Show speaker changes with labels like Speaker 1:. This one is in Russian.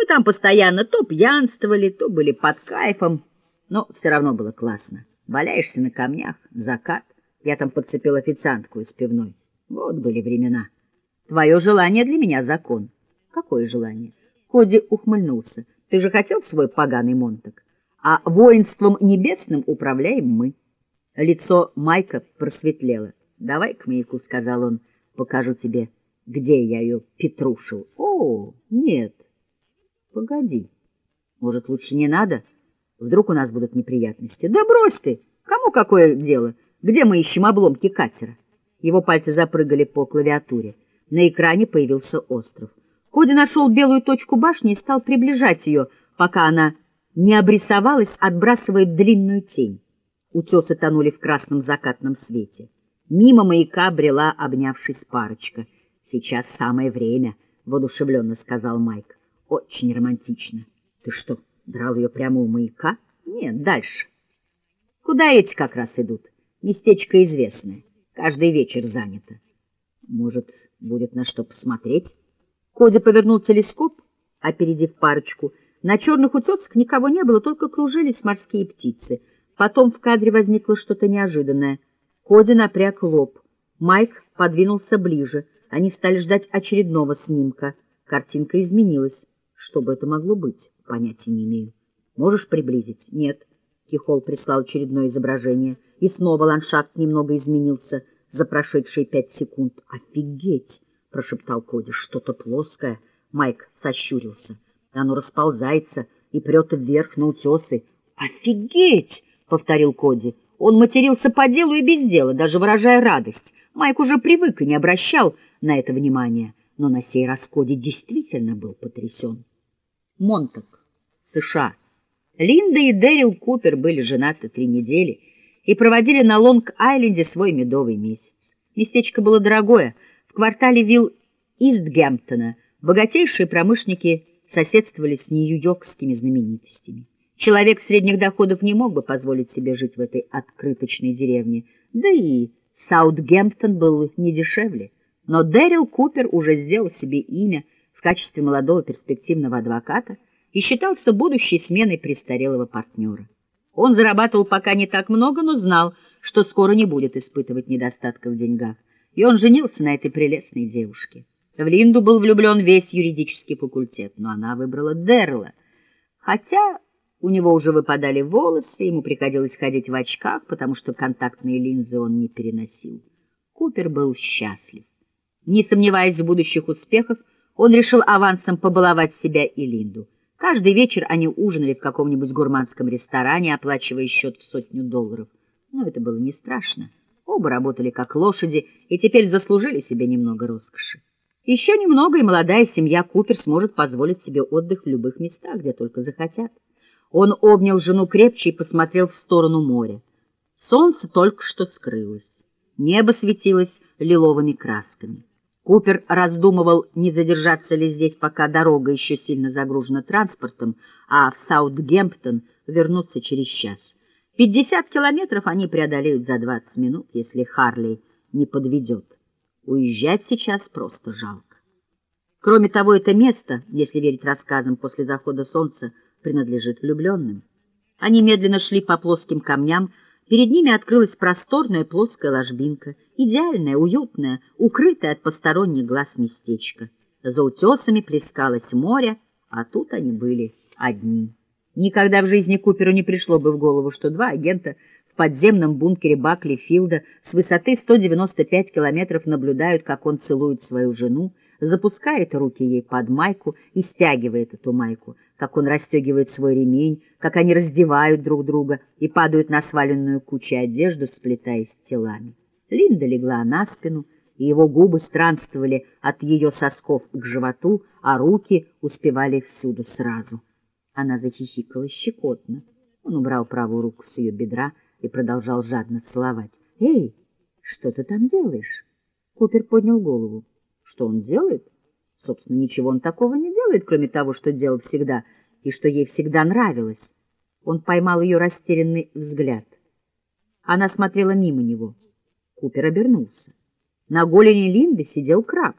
Speaker 1: Мы там постоянно то пьянствовали, то были под кайфом, но все равно было классно. Валяешься на камнях, закат. Я там подцепил официантку из пивной. Вот были времена. Твое желание для меня закон. Какое желание? Коди ухмыльнулся. Ты же хотел свой поганый Монтак? А воинством небесным управляем мы. Лицо Майка просветлело. «Давай к маяку», — сказал он, — «покажу тебе, где я ее петрушил». «О, нет, погоди, может, лучше не надо? Вдруг у нас будут неприятности?» «Да брось ты! Кому какое дело? Где мы ищем обломки катера?» Его пальцы запрыгали по клавиатуре. На экране появился остров. Коди нашел белую точку башни и стал приближать ее, пока она не обрисовалась, отбрасывая длинную тень. Утесы тонули в красном закатном свете. Мимо маяка брела, обнявшись парочка. «Сейчас самое время», — воодушевленно сказал Майк. «Очень романтично. Ты что, драл ее прямо у маяка?» «Нет, дальше». «Куда эти как раз идут? Местечко известное. Каждый вечер занято. Может, будет на что посмотреть?» Коди повернул телескоп, опередив парочку. На черных утесах никого не было, только кружились морские птицы. Потом в кадре возникло что-то неожиданное — Коди напряг лоб. Майк подвинулся ближе. Они стали ждать очередного снимка. Картинка изменилась. Что бы это могло быть? Понятия не имею. Можешь приблизить? Нет. Кихол прислал очередное изображение. И снова ландшафт немного изменился за прошедшие пять секунд. «Офигеть!» — прошептал Коди. «Что-то плоское». Майк сощурился. Оно расползается и прет вверх на утесы. «Офигеть!» — повторил Коди. Он матерился по делу и без дела, даже выражая радость. Майк уже привык и не обращал на это внимания, но на сей раз Коди действительно был потрясен. Монтак, США. Линда и Дэрил Купер были женаты три недели и проводили на Лонг-Айленде свой медовый месяц. Местечко было дорогое, в квартале вилл Истгемптона богатейшие промышленники соседствовали с нью-йоркскими знаменитостями. Человек средних доходов не мог бы позволить себе жить в этой открыточной деревне, да и Саутгемптон был не дешевле. Но Дэрил Купер уже сделал себе имя в качестве молодого перспективного адвоката и считался будущей сменой престарелого партнера. Он зарабатывал пока не так много, но знал, что скоро не будет испытывать недостатка в деньгах, и он женился на этой прелестной девушке. В Линду был влюблен весь юридический факультет, но она выбрала Дэрила, хотя у него уже выпадали волосы, ему приходилось ходить в очках, потому что контактные линзы он не переносил. Купер был счастлив. Не сомневаясь в будущих успехах, он решил авансом побаловать себя и Линду. Каждый вечер они ужинали в каком-нибудь гурманском ресторане, оплачивая счет в сотню долларов. Но это было не страшно. Оба работали как лошади и теперь заслужили себе немного роскоши. Еще немного, и молодая семья Купер сможет позволить себе отдых в любых местах, где только захотят. Он обнял жену крепче и посмотрел в сторону моря. Солнце только что скрылось. Небо светилось лиловыми красками. Купер раздумывал, не задержаться ли здесь, пока дорога еще сильно загружена транспортом, а в Саутгемптон вернуться через час. Пятьдесят километров они преодолеют за двадцать минут, если Харли не подведет. Уезжать сейчас просто жалко. Кроме того, это место, если верить рассказам после захода солнца, принадлежит влюбленным. Они медленно шли по плоским камням, перед ними открылась просторная плоская ложбинка, идеальная, уютная, укрытая от посторонних глаз местечко. За утесами плескалось море, а тут они были одни. Никогда в жизни Куперу не пришло бы в голову, что два агента в подземном бункере Бакли Филда с высоты 195 километров наблюдают, как он целует свою жену, запускает руки ей под майку и стягивает эту майку, как он расстегивает свой ремень, как они раздевают друг друга и падают на сваленную кучу одежду, сплетаясь телами. Линда легла на спину, и его губы странствовали от ее сосков к животу, а руки успевали всюду сразу. Она захихикала щекотно. Он убрал правую руку с ее бедра и продолжал жадно целовать. «Эй, что ты там делаешь?» Купер поднял голову. Что он делает? Собственно, ничего он такого не делает, кроме того, что делал всегда и что ей всегда нравилось. Он поймал ее растерянный взгляд. Она смотрела мимо него. Купер обернулся. На голени Линды сидел краб.